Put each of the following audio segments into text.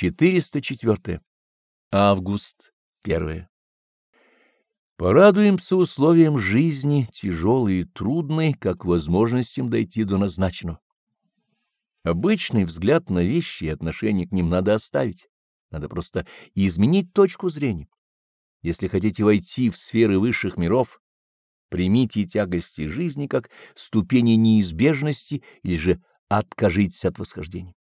404. Август 1. Порадуемся условиям жизни, тяжелой и трудной, как возможностям дойти до назначенного. Обычный взгляд на вещи и отношение к ним надо оставить. Надо просто изменить точку зрения. Если хотите войти в сферы высших миров, примите тягости жизни как ступени неизбежности или же откажитесь от восхождения.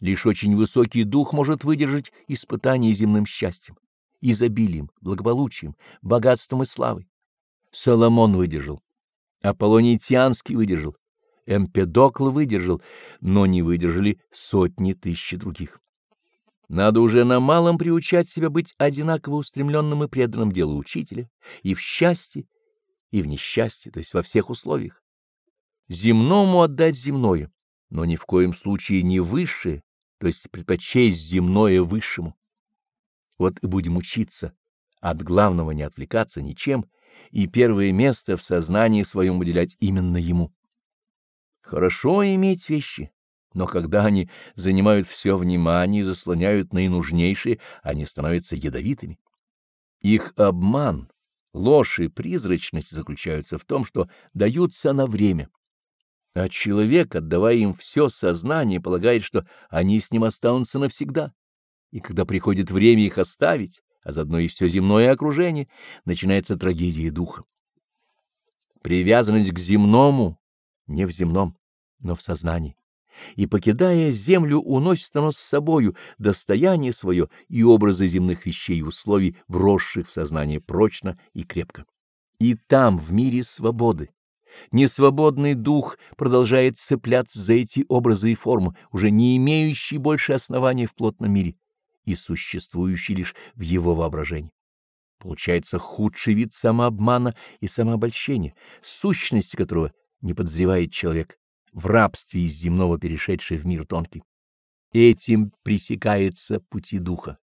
Лишь очень высокий дух может выдержать испытание земным счастьем, изобилием, благополучием, богатством и славой. Соломон выдержал, Аполлоний Тианский выдержал, Эмпедокл выдержал, но не выдержали сотни тысяч других. Надо уже на малом приучать себя быть одинаково устремленным и преданным делу учителя и в счастье, и в несчастье, то есть во всех условиях. Земному отдать земное, но ни в коем случае не высшее, то есть предпочесть земное высшему. Вот и будем учиться, от главного не отвлекаться ничем, и первое место в сознании своем уделять именно ему. Хорошо иметь вещи, но когда они занимают все внимание и заслоняют наинужнейшие, они становятся ядовитыми. Их обман, ложь и призрачность заключаются в том, что даются на время. А человек, отдавая им все сознание, полагает, что они с ним останутся навсегда. И когда приходит время их оставить, а заодно и все земное окружение, начинается трагедия духа. Привязанность к земному не в земном, но в сознании. И, покидая землю, уносит оно с собою достояние свое и образы земных вещей и условий, вросших в сознание прочно и крепко. И там, в мире свободы, Несвободный дух продолжает цепляться за эти образы и формы, уже не имеющие больше основания в плотном мире и существующие лишь в его воображении. Получается худший вид самообмана и самообольщения, сущности которого не подозревает человек, в рабстве из земного перешедший в мир тонкий. Этим пресекается пути духа,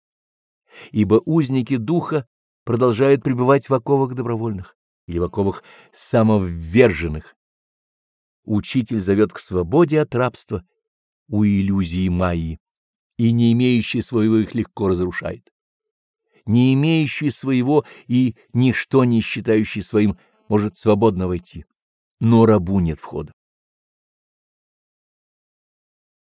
ибо узники духа продолжают пребывать в оковах добровольных оковах самовверженных. Учитель зовет к свободе от рабства у иллюзии Майи, и не имеющий своего их легко разрушает. Не имеющий своего и ничто не считающий своим может свободно войти, но рабу нет входа.